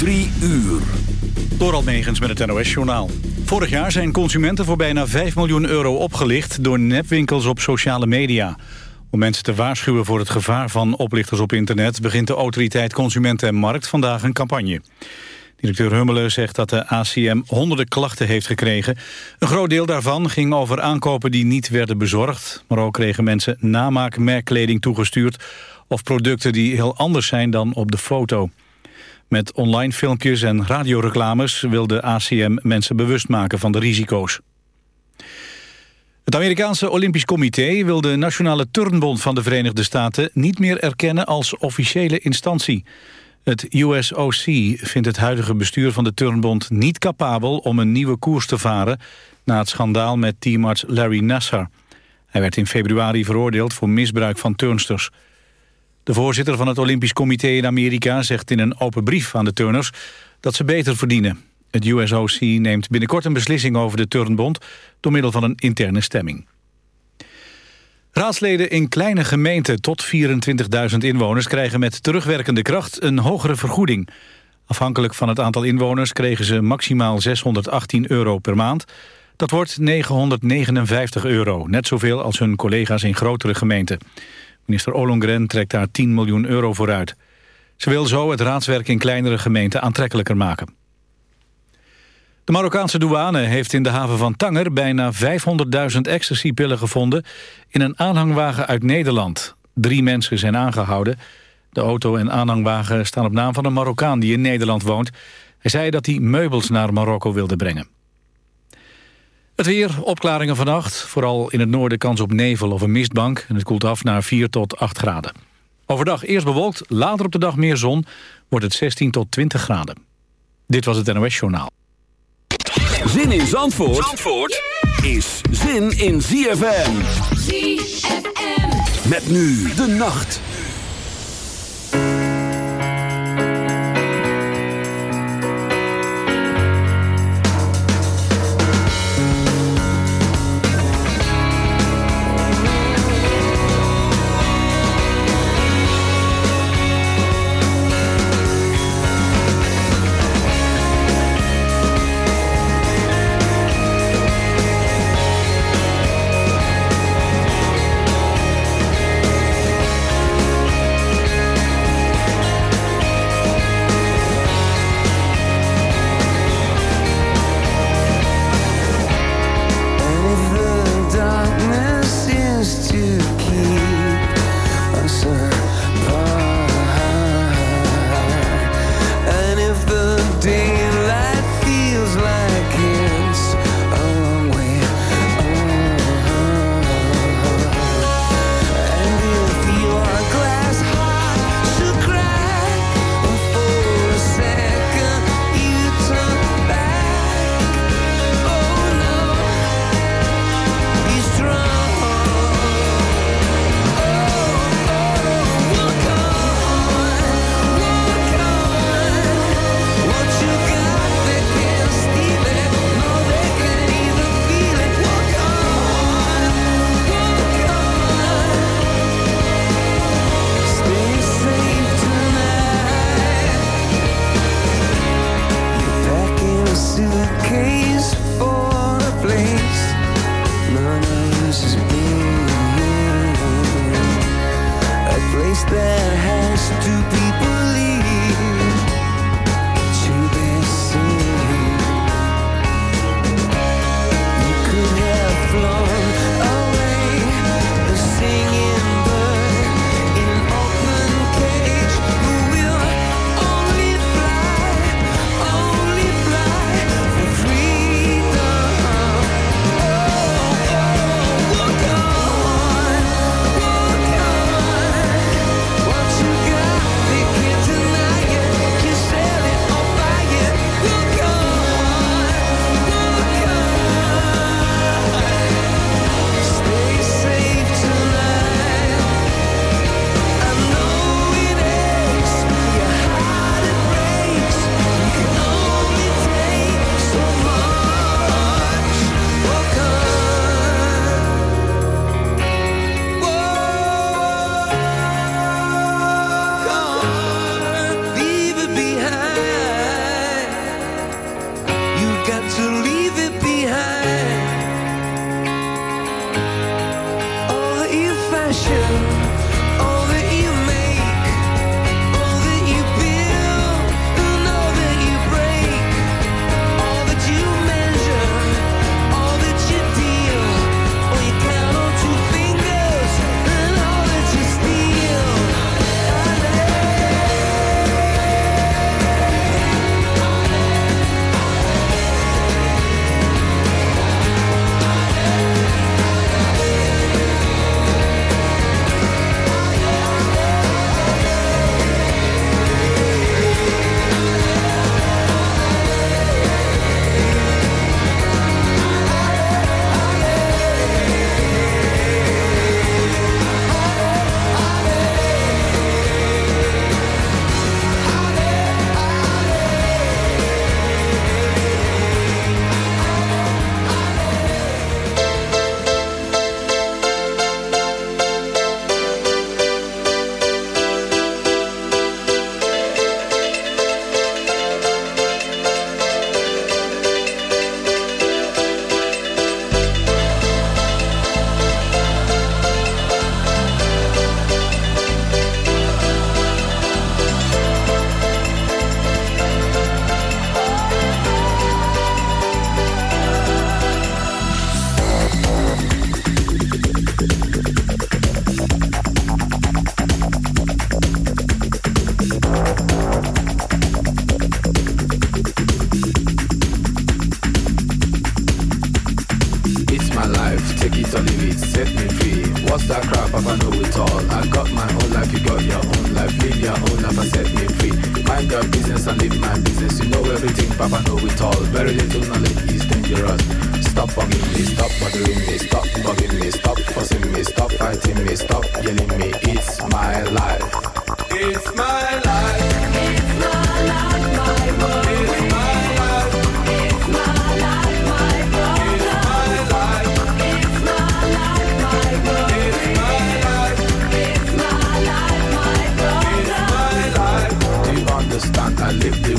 Drie uur. Door Almegens met het NOS-journaal. Vorig jaar zijn consumenten voor bijna 5 miljoen euro opgelicht... door nepwinkels op sociale media. Om mensen te waarschuwen voor het gevaar van oplichters op internet... begint de autoriteit Consumenten en Markt vandaag een campagne. Directeur Hummelen zegt dat de ACM honderden klachten heeft gekregen. Een groot deel daarvan ging over aankopen die niet werden bezorgd. Maar ook kregen mensen namaakmerkkleding toegestuurd... of producten die heel anders zijn dan op de foto. Met online filmpjes en radioreclames wil de ACM mensen bewust maken van de risico's. Het Amerikaanse Olympisch Comité wil de Nationale Turnbond van de Verenigde Staten niet meer erkennen als officiële instantie. Het USOC vindt het huidige bestuur van de Turnbond niet capabel om een nieuwe koers te varen na het schandaal met teamarts Larry Nassar. Hij werd in februari veroordeeld voor misbruik van turnsters. De voorzitter van het Olympisch Comité in Amerika zegt in een open brief aan de turners dat ze beter verdienen. Het USOC neemt binnenkort een beslissing over de turnbond door middel van een interne stemming. Raadsleden in kleine gemeenten tot 24.000 inwoners krijgen met terugwerkende kracht een hogere vergoeding. Afhankelijk van het aantal inwoners kregen ze maximaal 618 euro per maand. Dat wordt 959 euro, net zoveel als hun collega's in grotere gemeenten. Minister Ollongren trekt daar 10 miljoen euro voor uit. Ze wil zo het raadswerk in kleinere gemeenten aantrekkelijker maken. De Marokkaanse douane heeft in de haven van Tanger... bijna 500.000 ecstasypillen gevonden in een aanhangwagen uit Nederland. Drie mensen zijn aangehouden. De auto en aanhangwagen staan op naam van een Marokkaan die in Nederland woont. Hij zei dat hij meubels naar Marokko wilde brengen. Het weer, opklaringen vannacht. Vooral in het noorden kans op nevel of een mistbank. En het koelt af naar 4 tot 8 graden. Overdag eerst bewolkt, later op de dag meer zon. Wordt het 16 tot 20 graden. Dit was het NOS Journaal. Zin in Zandvoort, Zandvoort is zin in ZFM. ZFM. Met nu de nacht.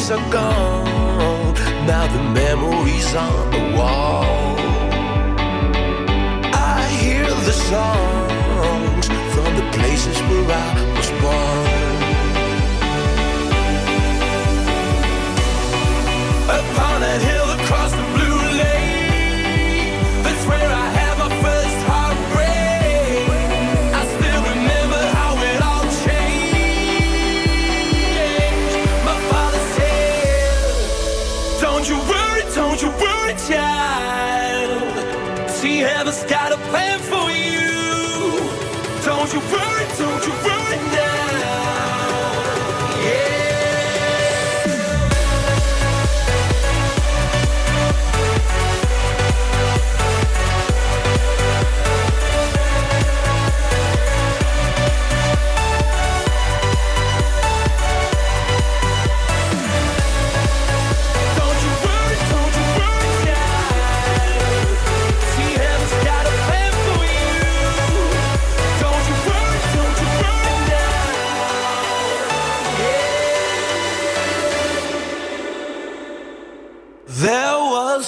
days are gone. Now the memories on the wall. I hear the songs from the places where I